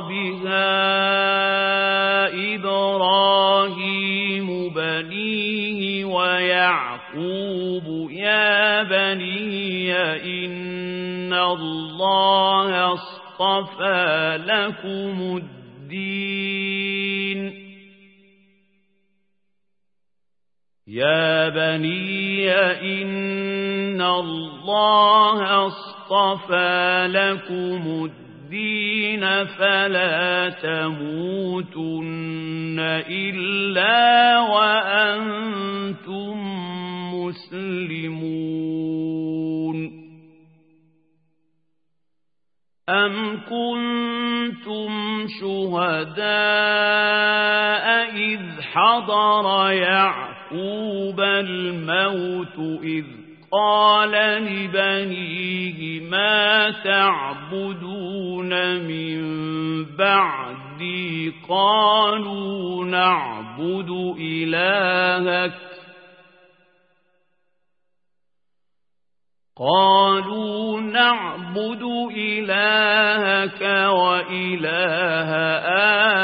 بها إبراهيم بنيه ويعقوب يا بني إن الله اصطفى لكم الدين. يا بني إن الله اصطفى لكم الدين. فلا تموتن إلا وأنتم مسلمون. أم كنتم شهداء إذ حضر يعقوب الموت إذ قال لبنيه ما تعبدون من بعدي قالوا نعبد إلهك قالوا نعبد إلهك وإله آبائك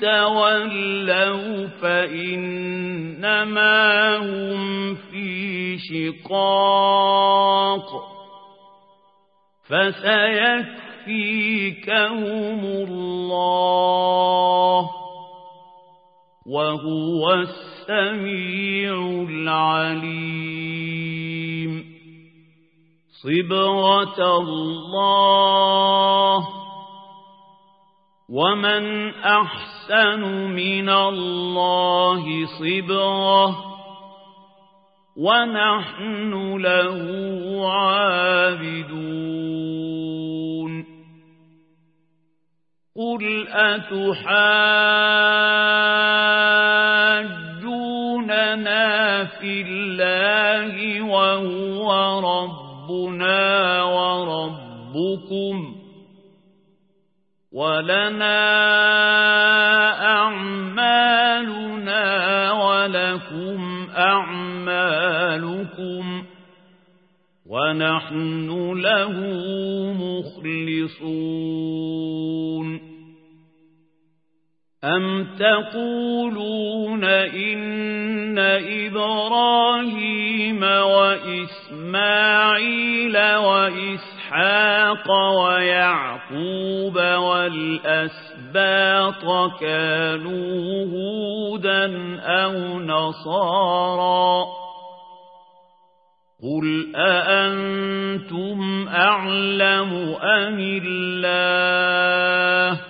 تَوَلَّوْا فَإِنَّمَا هُمْ فِي شِقَاقٍ فَسَيَكْفِيكَهُمُ اللَّهُ وَهُوَ السَّمِيعُ الْعَلِيمُ صِبْغَةَ اللَّهِ ومن أحسن من الله صبغة ونحن له عابدون قل أتحاجوننا في الله وهو ربنا وربكم ولنا أعمالنا ولكم أعمالكم ونحن له مخلصون أم تقولون إن إبراهيم وإسماعيل وإسحاق ويعقوب والأسباط كانوا هودا أو نصارا. قل أأنتم أعلم أم الله؟